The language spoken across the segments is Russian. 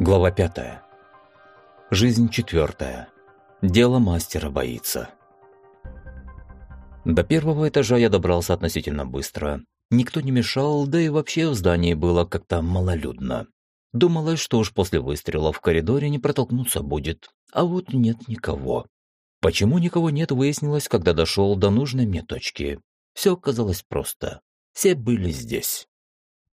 Глава пятая. Жизнь четвертая. Дело мастера боится. До первого этажа я добрался относительно быстро. Никто не мешал, да и вообще в здании было как-то малолюдно. Думалось, что уж после выстрела в коридоре не протолкнуться будет, а вот нет никого. Почему никого нет, выяснилось, когда дошел до нужной мне точки. Все оказалось просто. Все были здесь.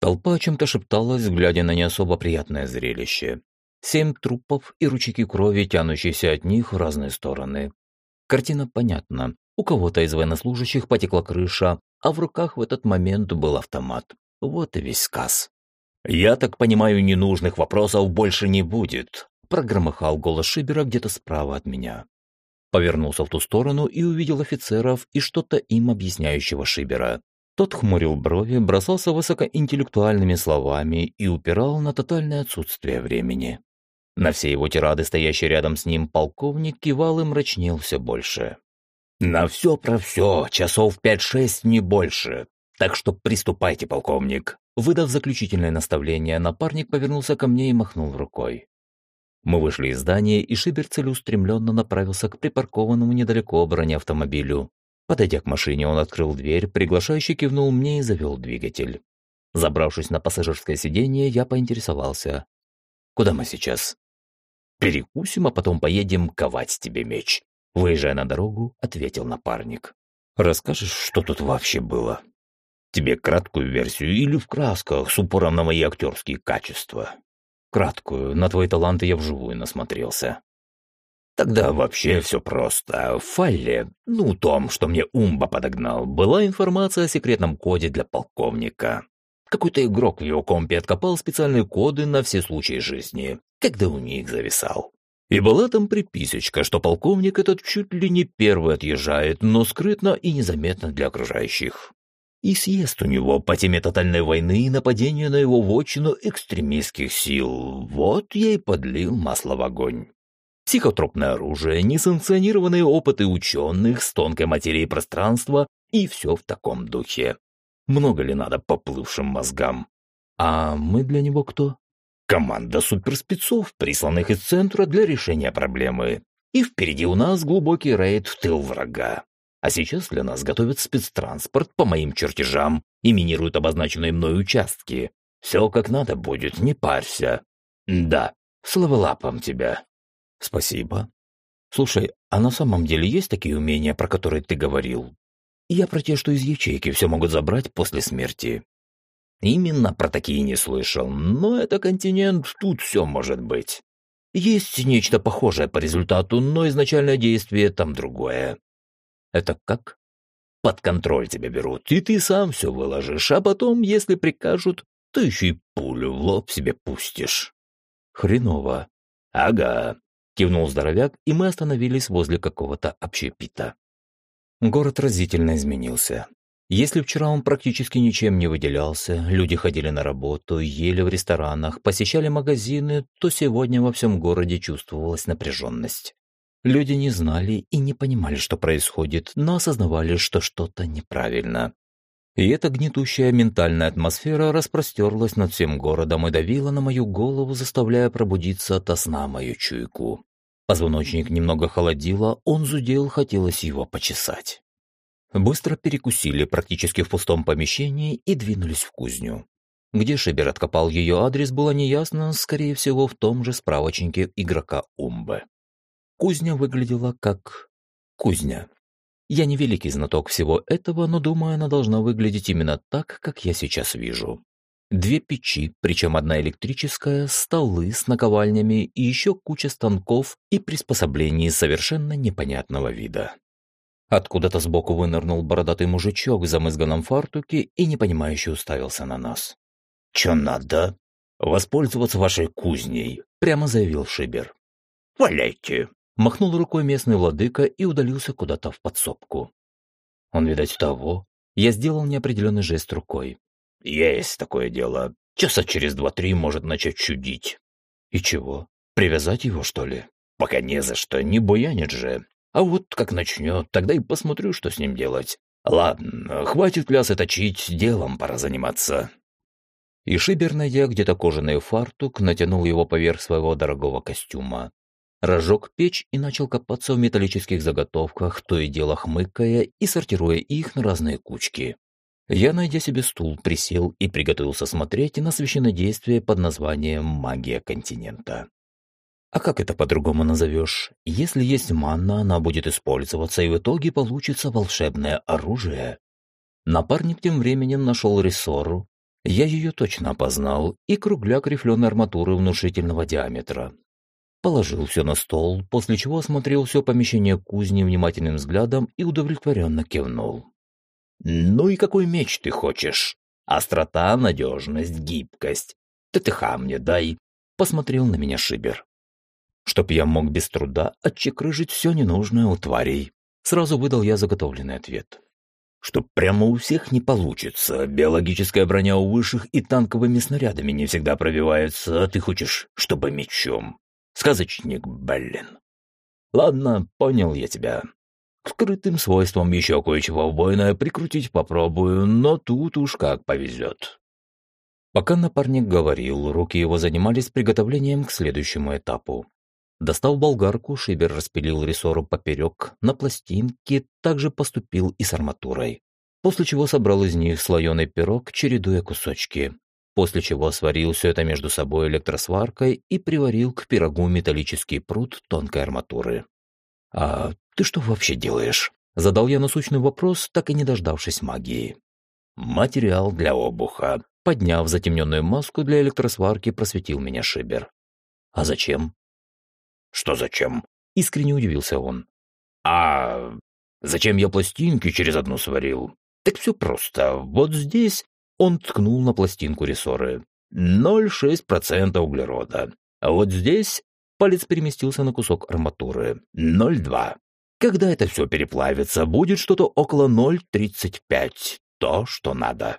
Толпа о чем-то шепталась, глядя на не особо приятное зрелище. Семь трупов и ручейки крови, тянущиеся от них в разные стороны. Картина понятна. У кого-то из военнослужащих потекла крыша, а в руках в этот момент был автомат. Вот и весь сказ. «Я так понимаю, ненужных вопросов больше не будет», прогромыхал голос Шибера где-то справа от меня. Повернулся в ту сторону и увидел офицеров и что-то им объясняющего Шибера. Тот хмурил брови, бросался высокоинтеллектуальными словами и упирал на тотальное отсутствие времени. На все его тирады, стоящий рядом с ним полковник, кивал и мрачнел все больше. «На все про все, часов пять-шесть, не больше. Так что приступайте, полковник». Выдав заключительное наставление, напарник повернулся ко мне и махнул рукой. Мы вышли из здания, и Шибер целеустремленно направился к припаркованному недалеко бронеавтомобилю, Подойдя к машине, он открыл дверь, приглашающий кивнул мне и завел двигатель. Забравшись на пассажирское сиденье, я поинтересовался. «Куда мы сейчас?» «Перекусим, а потом поедем ковать тебе меч», — выезжая на дорогу, ответил напарник. «Расскажешь, что тут вообще было?» «Тебе краткую версию или в красках с упором на мои актерские качества?» «Краткую, на твои таланты я вживую насмотрелся». Тогда вообще все просто. В файле, ну, том, что мне Умба подогнал, была информация о секретном коде для полковника. Какой-то игрок в его компе откопал специальные коды на все случаи жизни, когда у них зависал. И была там приписочка, что полковник этот чуть ли не первый отъезжает, но скрытно и незаметно для окружающих. И съест у него по теме тотальной войны и нападения на его вотчину экстремистских сил. Вот я и подлил масло в огонь психотропное оружие, несанкционированные опыты ученых с тонкой материей пространства и все в таком духе. Много ли надо поплывшим мозгам? А мы для него кто? Команда суперспецов, присланных из центра для решения проблемы. И впереди у нас глубокий рейд в тыл врага. А сейчас для нас готовят спецтранспорт по моим чертежам и минируют обозначенные мной участки. Все как надо будет, не парься. Да, словолапом тебя. Спасибо. Слушай, а на самом деле есть такие умения, про которые ты говорил? Я про те, что из ячейки все могут забрать после смерти. Именно про такие не слышал, но это континент, тут все может быть. Есть нечто похожее по результату, но изначальное действие там другое. Это как? Под контроль тебя берут, и ты сам все выложишь, а потом, если прикажут, то еще и пулю в лоб себе пустишь. Хреново. Ага. Кивнул здоровяк, и мы остановились возле какого-то общепита. Город разительно изменился. Если вчера он практически ничем не выделялся, люди ходили на работу, ели в ресторанах, посещали магазины, то сегодня во всем городе чувствовалась напряженность. Люди не знали и не понимали, что происходит, но осознавали, что что-то неправильно. И эта гнетущая ментальная атмосфера распростерлась над всем городом и давила на мою голову, заставляя пробудиться ото сна мою чуйку. Позвоночник немного холодило, он зудел, хотелось его почесать. Быстро перекусили практически в пустом помещении и двинулись в кузню. Где Шибер откопал ее адрес, было неясно, скорее всего, в том же справочнике игрока Умбе. Кузня выглядела как кузня. Я не великий знаток всего этого, но думаю, она должна выглядеть именно так, как я сейчас вижу. Две печи, причем одна электрическая, столы с наковальнями и еще куча станков и приспособлений совершенно непонятного вида. Откуда-то сбоку вынырнул бородатый мужичок в замызганном фартуке и непонимающе уставился на нас. «Чё надо?» «Воспользоваться вашей кузней», — прямо заявил Шибер. «Валяйте», Махнул рукой местный владыка и удалился куда-то в подсобку. Он, видать, того. Я сделал неопределенный жест рукой. Есть такое дело. Часа через два-три может начать чудить. И чего? Привязать его, что ли? Пока не за что, не буянит же. А вот как начнет, тогда и посмотрю, что с ним делать. Ладно, хватит плясы точить, делом пора заниматься. И Шибер, найдя где-то кожаный фартук, натянул его поверх своего дорогого костюма. Разжег печь и начал копаться в металлических заготовках, то и дело хмыкая и сортируя их на разные кучки. Я, найдя себе стул, присел и приготовился смотреть на священнодействие под названием «Магия континента». А как это по-другому назовешь? Если есть манна, она будет использоваться, и в итоге получится волшебное оружие. Напарник тем временем нашел рессору. Я ее точно опознал, и кругляк рифленой арматуры внушительного диаметра. Положил все на стол, после чего осмотрел все помещение кузни внимательным взглядом и удовлетворенно кивнул. «Ну и какой меч ты хочешь? Острота, надежность, гибкость. ТТХ мне дай!» Посмотрел на меня Шибер чтоб я мог без труда отчекрыжить все ненужное у тварей. Сразу выдал я заготовленный ответ. Чтоб прямо у всех не получится. Биологическая броня у высших и танковыми снарядами не всегда пробивается, а ты хочешь, чтобы мечом. Сказочник, блин. Ладно, понял я тебя. К скрытым свойствам еще кое-чего убойное прикрутить попробую, но тут уж как повезет. Пока напарник говорил, руки его занимались приготовлением к следующему этапу. Достав болгарку, Шибер распилил рессору поперек, на пластинке также поступил и с арматурой. После чего собрал из них слоеный пирог, чередуя кусочки. После чего сварил все это между собой электросваркой и приварил к пирогу металлический пруд тонкой арматуры. «А ты что вообще делаешь?» Задал я насущный вопрос, так и не дождавшись магии. «Материал для обуха», Подняв затемненную маску для электросварки, просветил меня Шибер. «А зачем?» «Что зачем?» — искренне удивился он. «А зачем я пластинки через одну сварил? Так все просто. Вот здесь...» Он ткнул на пластинку рессоры. 0,6% углерода. А вот здесь палец переместился на кусок арматуры. 0,2. Когда это все переплавится, будет что-то около 0,35. То, что надо.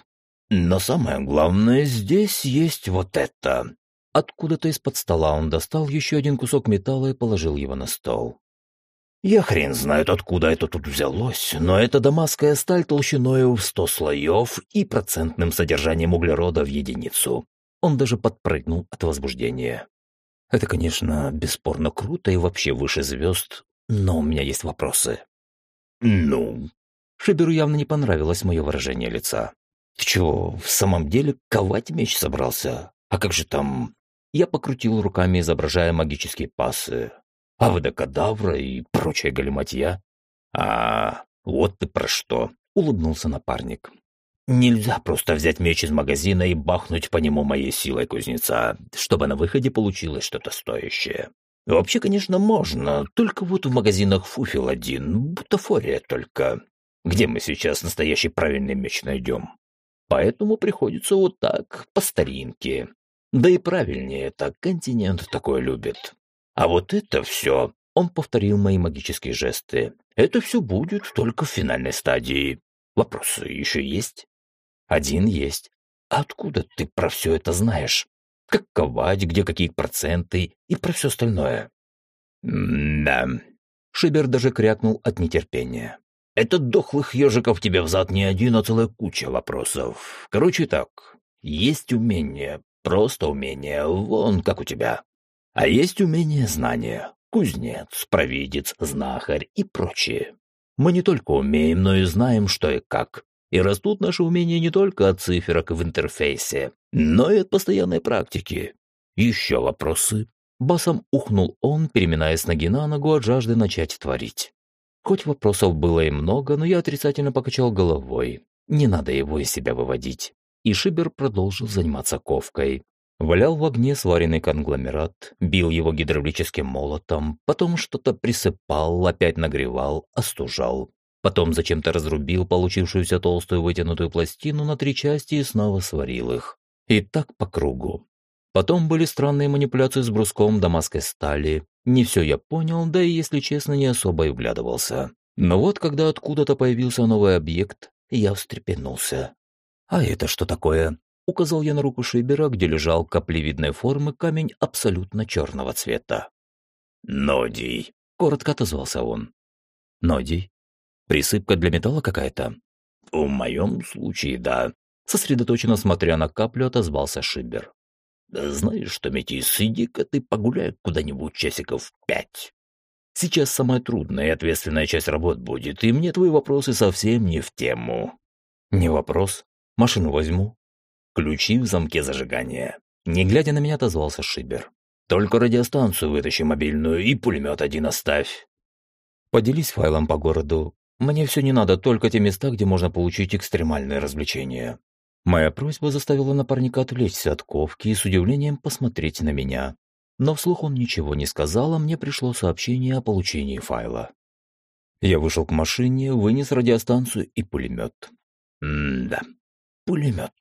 Но самое главное, здесь есть вот это. Откуда-то из-под стола он достал еще один кусок металла и положил его на стол. Я хрен знает, откуда это тут взялось, но это дамасская сталь толщиной в сто слоев и процентным содержанием углерода в единицу. Он даже подпрыгнул от возбуждения. Это, конечно, бесспорно круто и вообще выше звезд, но у меня есть вопросы. Ну? Шиберу явно не понравилось мое выражение лица. Ты чего, в самом деле ковать меч собрался? А как же там я покрутил руками, изображая магические пасы. Аводокадавра и прочая галиматья. «А, вот ты про что!» — улыбнулся напарник. «Нельзя просто взять меч из магазина и бахнуть по нему моей силой кузнеца, чтобы на выходе получилось что-то стоящее. Вообще, конечно, можно, только вот в магазинах фуфел один, бутафория только. Где мы сейчас настоящий правильный меч найдем? Поэтому приходится вот так, по старинке, да и правильнее так, континент такое любит. А вот это все, он повторил мои магические жесты, это все будет только в финальной стадии. Вопросы еще есть? Один есть. Откуда ты про все это знаешь? Как ковать, где какие проценты и про все остальное? да. Шибер даже крякнул от нетерпения. Это дохлых ежиков тебе взад не один, а целая куча вопросов. Короче так, есть умение, Просто умение, вон как у тебя. А есть умение знания. Кузнец, провидец, знахарь и прочее. Мы не только умеем, но и знаем, что и как. И растут наши умения не только от циферок в интерфейсе, но и от постоянной практики. Еще вопросы? Басом ухнул он, переминаясь ноги на ногу от жажды начать творить. Хоть вопросов было и много, но я отрицательно покачал головой. Не надо его из себя выводить и Шибер продолжил заниматься ковкой. Валял в огне сваренный конгломерат, бил его гидравлическим молотом, потом что-то присыпал, опять нагревал, остужал. Потом зачем-то разрубил получившуюся толстую вытянутую пластину на три части и снова сварил их. И так по кругу. Потом были странные манипуляции с бруском дамасской стали. Не все я понял, да и, если честно, не особо и вглядывался. Но вот когда откуда-то появился новый объект, я встрепенулся. «А это что такое?» Указал я на руку Шибера, где лежал каплевидной формы камень абсолютно черного цвета. «Нодий», — коротко отозвался он. «Нодий? Присыпка для металла какая-то?» «В моем случае, да. Сосредоточенно смотря на каплю, отозвался Шибер. «Да знаешь что, Метис, иди-ка ты погуляй куда-нибудь часиков пять. Сейчас самая трудная и ответственная часть работ будет, и мне твои вопросы совсем не в тему». «Не вопрос. Машину возьму». «Ключи в замке зажигания». Не глядя на меня, отозвался Шибер. «Только радиостанцию вытащи мобильную и пулемет один оставь». «Поделись файлом по городу. Мне все не надо, только те места, где можно получить экстремальные развлечения». Моя просьба заставила напарника отвлечься от ковки и с удивлением посмотреть на меня. Но вслух он ничего не сказал, а мне пришло сообщение о получении файла. Я вышел к машине, вынес радиостанцию и пулемет. М-да, пулемет.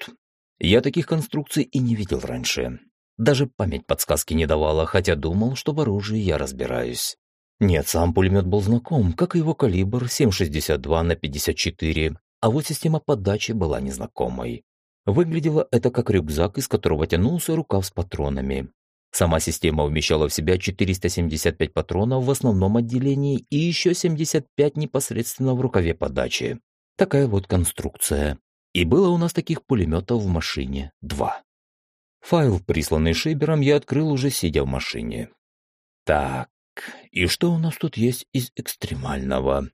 Я таких конструкций и не видел раньше. Даже память подсказки не давала, хотя думал, что в оружии я разбираюсь. Нет, сам пулемет был знаком, как и его калибр 7,62 на 54, а вот система подачи была незнакомой. Выглядело это как рюкзак, из которого тянулся рукав с патронами. Сама система умещала в себя 475 патронов в основном отделении и еще 75 непосредственно в рукаве подачи. Такая вот конструкция. И было у нас таких пулеметов в машине два. Файл, присланный Шибером, я открыл уже сидя в машине. Так, и что у нас тут есть из экстремального?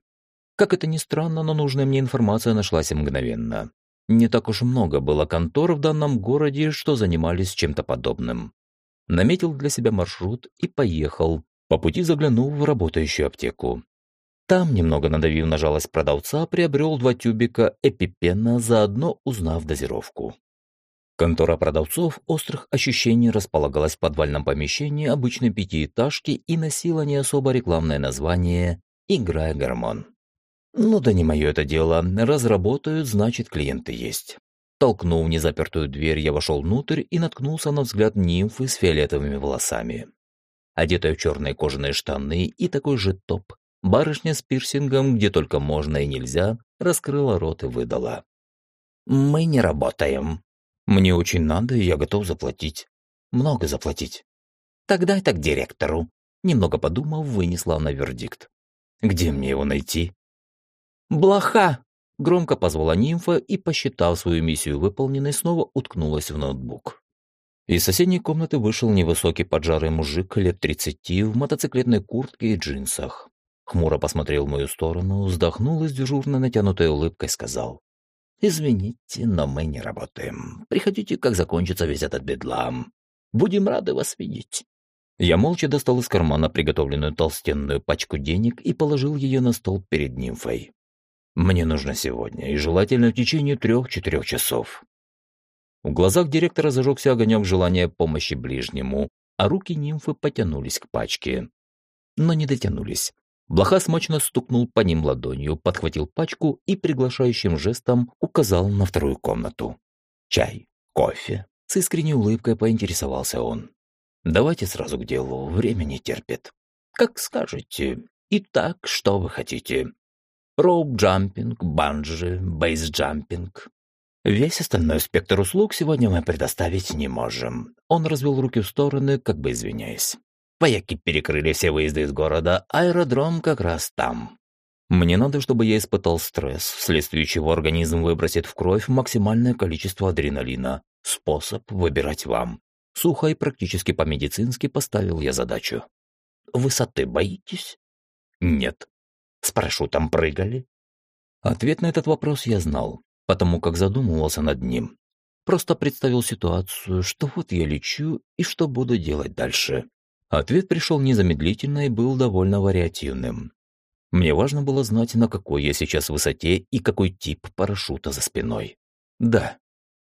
Как это ни странно, но нужная мне информация нашлась мгновенно. Не так уж много было контор в данном городе, что занимались чем-то подобным. Наметил для себя маршрут и поехал, по пути заглянув в работающую аптеку. Там, немного надавив на жалость продавца, приобрел два тюбика эпипена, заодно узнав дозировку. Контора продавцов острых ощущений располагалась в подвальном помещении обычной пятиэтажки и носила не особо рекламное название «Играя гормон». Ну да не мое это дело. Разработают, значит, клиенты есть. Толкнув незапертую дверь, я вошел внутрь и наткнулся на взгляд нимфы с фиолетовыми волосами. Одетая в черные кожаные штаны и такой же топ, барышня с пирсингом, где только можно и нельзя, раскрыла рот и выдала. «Мы не работаем». «Мне очень надо, и я готов заплатить. Много заплатить». «Тогда это к директору». Немного подумав, вынесла она вердикт. «Где мне его найти?» «Блоха!» – громко позвала нимфа и, посчитав свою миссию выполненной, снова уткнулась в ноутбук. Из соседней комнаты вышел невысокий поджарый мужик лет тридцати в мотоциклетной куртке и джинсах. Хмуро посмотрел в мою сторону, вздохнул и с дежурно натянутой улыбкой сказал. «Извините, но мы не работаем. Приходите, как закончится весь этот бедлам. Будем рады вас видеть». Я молча достал из кармана приготовленную толстенную пачку денег и положил ее на стол перед нимфой. Мне нужно сегодня, и желательно в течение трех-четырех часов. В глазах директора зажегся огонек желания помощи ближнему, а руки нимфы потянулись к пачке. Но не дотянулись. Блоха смачно стукнул по ним ладонью, подхватил пачку и приглашающим жестом указал на вторую комнату. «Чай, кофе?» С искренней улыбкой поинтересовался он. «Давайте сразу к делу, время не терпит». «Как скажете. Итак, что вы хотите?» роуп-джампинг, банджи, бейс-джампинг. Весь остальной спектр услуг сегодня мы предоставить не можем. Он развел руки в стороны, как бы извиняясь. Вояки перекрыли все выезды из города, аэродром как раз там. Мне надо, чтобы я испытал стресс, вследствие чего организм выбросит в кровь максимальное количество адреналина. Способ выбирать вам. Сухо и практически по-медицински поставил я задачу. Высоты боитесь? Нет. С парашютом прыгали? Ответ на этот вопрос я знал, потому как задумывался над ним. Просто представил ситуацию, что вот я лечу и что буду делать дальше. Ответ пришел незамедлительно и был довольно вариативным. Мне важно было знать, на какой я сейчас высоте и какой тип парашюта за спиной. Да,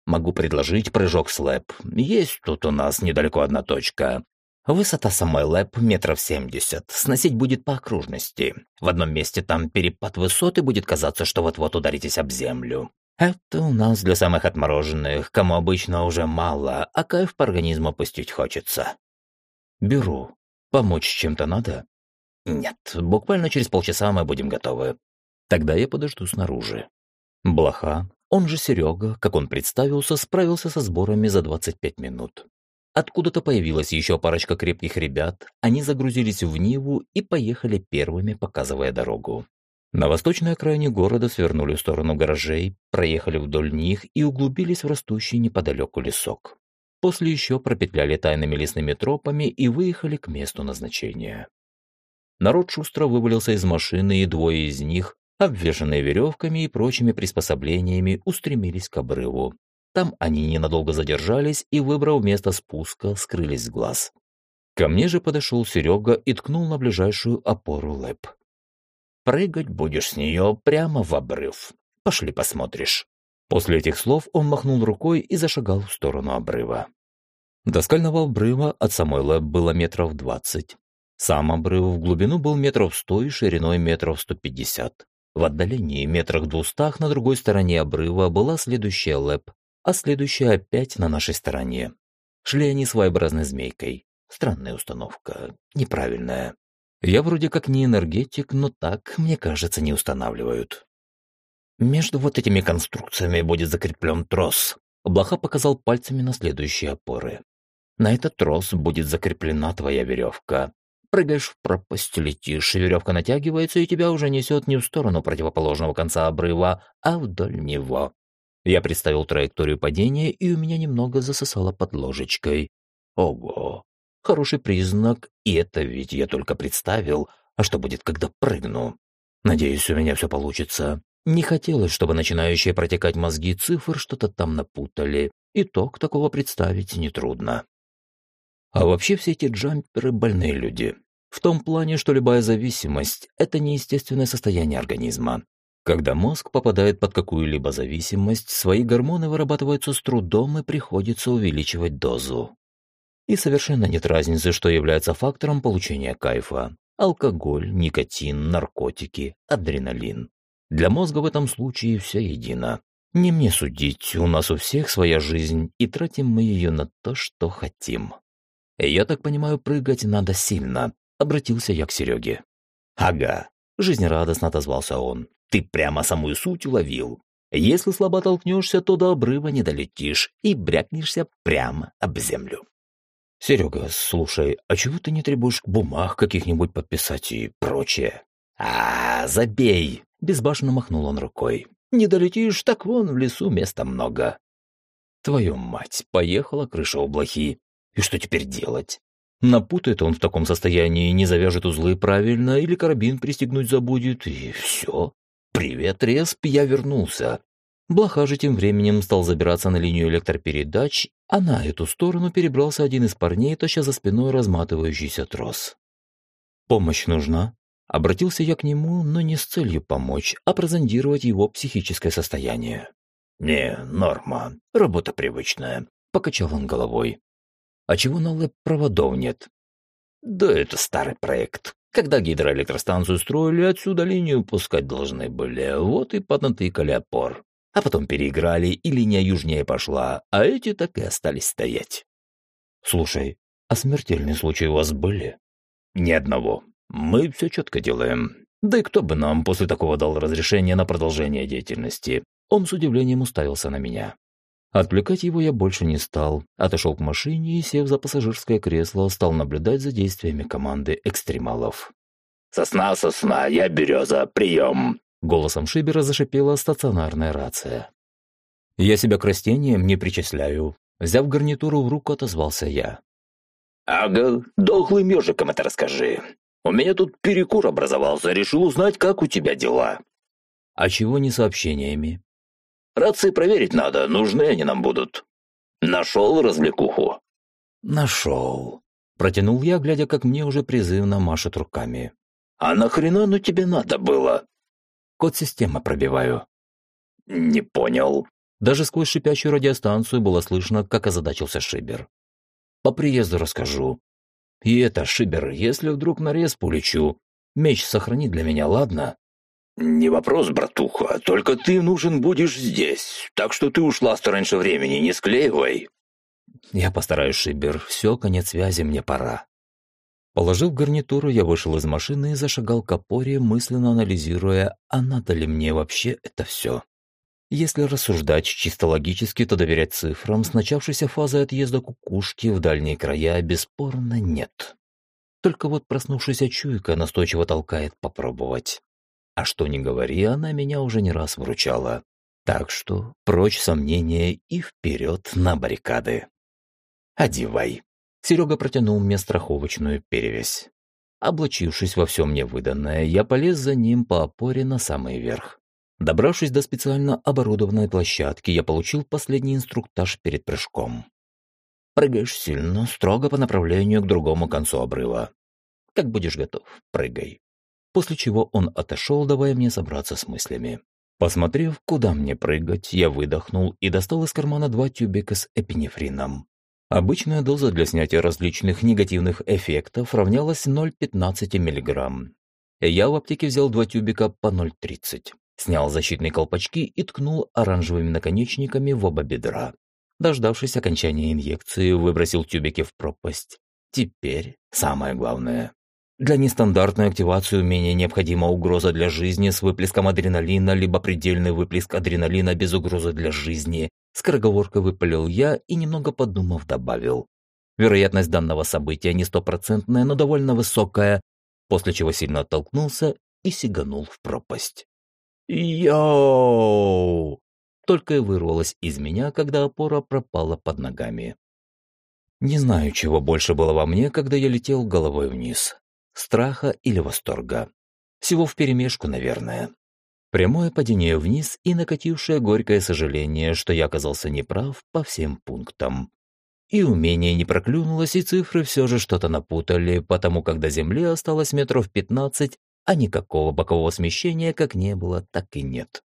могу предложить прыжок слэп. Есть тут у нас недалеко одна точка. Высота самой лэп метров семьдесят. Сносить будет по окружности. В одном месте там перепад высоты будет казаться, что вот-вот ударитесь об землю. Это у нас для самых отмороженных, кому обычно уже мало, а кайф по организму пустить хочется. Беру. Помочь чем-то надо? Нет, буквально через полчаса мы будем готовы. Тогда я подожду снаружи. Блоха, он же Серега, как он представился, справился со сборами за 25 минут. Откуда-то появилась еще парочка крепких ребят, они загрузились в Ниву и поехали первыми, показывая дорогу. На восточной окраине города свернули в сторону гаражей, проехали вдоль них и углубились в растущий неподалеку лесок. После еще пропетляли тайными лесными тропами и выехали к месту назначения. Народ шустро вывалился из машины, и двое из них, обвешанные веревками и прочими приспособлениями, устремились к обрыву. Там они ненадолго задержались и, выбрав место спуска, скрылись с глаз. Ко мне же подошел Серега и ткнул на ближайшую опору лэп. «Прыгать будешь с нее прямо в обрыв. Пошли посмотришь». После этих слов он махнул рукой и зашагал в сторону обрыва. До скального обрыва от самой лэп было метров двадцать. Сам обрыв в глубину был метров сто и шириной метров сто пятьдесят. В отдалении метрах двухстах на другой стороне обрыва была следующая лэп, а следующая опять на нашей стороне. Шли они своеобразной змейкой. Странная установка, неправильная. Я вроде как не энергетик, но так, мне кажется, не устанавливают. Между вот этими конструкциями будет закреплен трос. Блоха показал пальцами на следующие опоры. На этот трос будет закреплена твоя веревка. Прыгаешь в пропасть, летишь, веревка натягивается, и тебя уже несет не в сторону противоположного конца обрыва, а вдоль него. Я представил траекторию падения, и у меня немного засосало под ложечкой. Ого, хороший признак, и это ведь я только представил. А что будет, когда прыгну? Надеюсь, у меня все получится. Не хотелось, чтобы начинающие протекать мозги цифр что-то там напутали. Итог такого представить нетрудно. А вообще все эти джамперы – больные люди. В том плане, что любая зависимость – это неестественное состояние организма. Когда мозг попадает под какую-либо зависимость, свои гормоны вырабатываются с трудом и приходится увеличивать дозу. И совершенно нет разницы, что является фактором получения кайфа. Алкоголь, никотин, наркотики, адреналин. Для мозга в этом случае все едино. Не мне судить, у нас у всех своя жизнь, и тратим мы ее на то, что хотим. Я так понимаю, прыгать надо сильно, обратился я к Сереге. Ага, жизнерадостно отозвался он. Ты прямо самую суть уловил. Если слабо толкнешься, то до обрыва не долетишь и брякнешься прямо об землю. Серега, слушай, а чего ты не требуешь бумаг каких-нибудь подписать и прочее? А, забей, безбашенно махнул он рукой. Не долетишь, так вон в лесу места много. Твою мать, поехала крыша у блохи. И что теперь делать? Напутает он в таком состоянии, не завяжет узлы правильно или карабин пристегнуть забудет, и все. «Привет, Респ, я вернулся». Блоха же тем временем стал забираться на линию электропередач, а на эту сторону перебрался один из парней, таща за спиной разматывающийся трос. «Помощь нужна?» Обратился я к нему, но не с целью помочь, а прозондировать его психическое состояние. «Не, норма, работа привычная», — покачал он головой. «А чего на лэп проводов нет?» «Да это старый проект. Когда гидроэлектростанцию строили, отсюда линию пускать должны были, вот и поднатыкали опор. А потом переиграли, и линия южнее пошла, а эти так и остались стоять. Слушай, а смертельные случаи у вас были? Ни одного. Мы все четко делаем. Да и кто бы нам после такого дал разрешение на продолжение деятельности? Он с удивлением уставился на меня. Отвлекать его я больше не стал, отошел к машине и, сев за пассажирское кресло, стал наблюдать за действиями команды экстремалов. «Сосна, сосна, я береза, прием!» Голосом Шибера зашипела стационарная рация. «Я себя к растениям не причисляю», Взяв гарнитуру в руку, отозвался я. «Ага, дохлым ежиком это расскажи. У меня тут перекур образовался, решил узнать, как у тебя дела». «А чего не сообщениями?» Рации проверить надо, нужны они нам будут. Нашел развлекуху?» «Нашел», — протянул я, глядя, как мне уже призывно машут руками. «А нахрена ну тебе надо было?» «Код системы пробиваю». «Не понял». Даже сквозь шипящую радиостанцию было слышно, как озадачился Шибер. «По приезду расскажу. И это, Шибер, если вдруг на рез полечу, меч сохрани для меня, ладно?» «Не вопрос, братуха, только ты нужен будешь здесь, так что ты ушла-то раньше времени, не склеивай». «Я постараюсь, Шибер, все, конец связи, мне пора». Положив гарнитуру, я вышел из машины и зашагал к опоре, мысленно анализируя, а надо ли мне вообще это все. Если рассуждать чисто логически, то доверять цифрам с начавшейся фазой отъезда кукушки в дальние края бесспорно нет. Только вот проснувшаяся чуйка настойчиво толкает попробовать. А что ни говори, она меня уже не раз вручала. Так что прочь сомнения и вперед на баррикады. «Одевай». Серега протянул мне страховочную перевязь. Облачившись во все мне выданное, я полез за ним по опоре на самый верх. Добравшись до специально оборудованной площадки, я получил последний инструктаж перед прыжком. Прыгаешь сильно, строго по направлению к другому концу обрыва. Как будешь готов, прыгай. После чего он отошел, давая мне собраться с мыслями. Посмотрев, куда мне прыгать, я выдохнул и достал из кармана два тюбика с эпинефрином. Обычная доза для снятия различных негативных эффектов равнялась 0,15 мг. Я в аптеке взял два тюбика по 0,30. Снял защитные колпачки и ткнул оранжевыми наконечниками в оба бедра. Дождавшись окончания инъекции, выбросил тюбики в пропасть. Теперь самое главное. Для нестандартной активации умения необходима угроза для жизни с выплеском адреналина, либо предельный выплеск адреналина без угрозы для жизни. Скороговоркой выпалил я и, немного подумав, добавил. Вероятность данного события не стопроцентная, но довольно высокая, после чего сильно оттолкнулся и сиганул в пропасть. «Йоу!» Только и вырвалось из меня, когда опора пропала под ногами. Не знаю, чего больше было во мне, когда я летел головой вниз. Страха или восторга. Всего вперемешку, наверное. Прямое падение вниз и накатившее горькое сожаление, что я оказался неправ по всем пунктам. И умение не проклюнулось, и цифры все же что-то напутали, потому как до земли осталось метров пятнадцать, а никакого бокового смещения как не было, так и нет.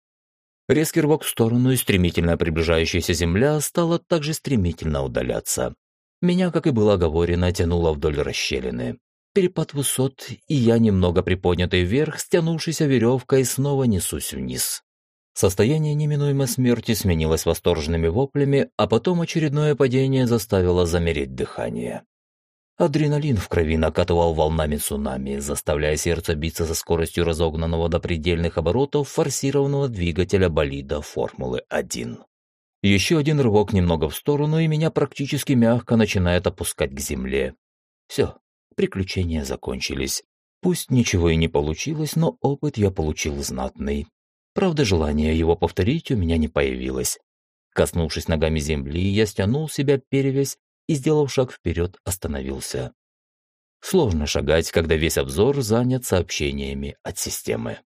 Резкий рывок в сторону и стремительно приближающаяся земля стала также стремительно удаляться. Меня, как и было оговорено, тянуло вдоль расщелины. Перепад высот, и я, немного приподнятый вверх, стянувшейся веревкой, снова несусь вниз. Состояние неминуемой смерти сменилось восторженными воплями, а потом очередное падение заставило замереть дыхание. Адреналин в крови накатывал волнами цунами, заставляя сердце биться со скоростью разогнанного до предельных оборотов форсированного двигателя болида Формулы-1. Еще один рывок немного в сторону, и меня практически мягко начинает опускать к земле. Все, приключения закончились. Пусть ничего и не получилось, но опыт я получил знатный. Правда, желания его повторить у меня не появилось. Коснувшись ногами земли, я стянул себя перевязь и, сделав шаг вперед, остановился. Сложно шагать, когда весь обзор занят сообщениями от системы.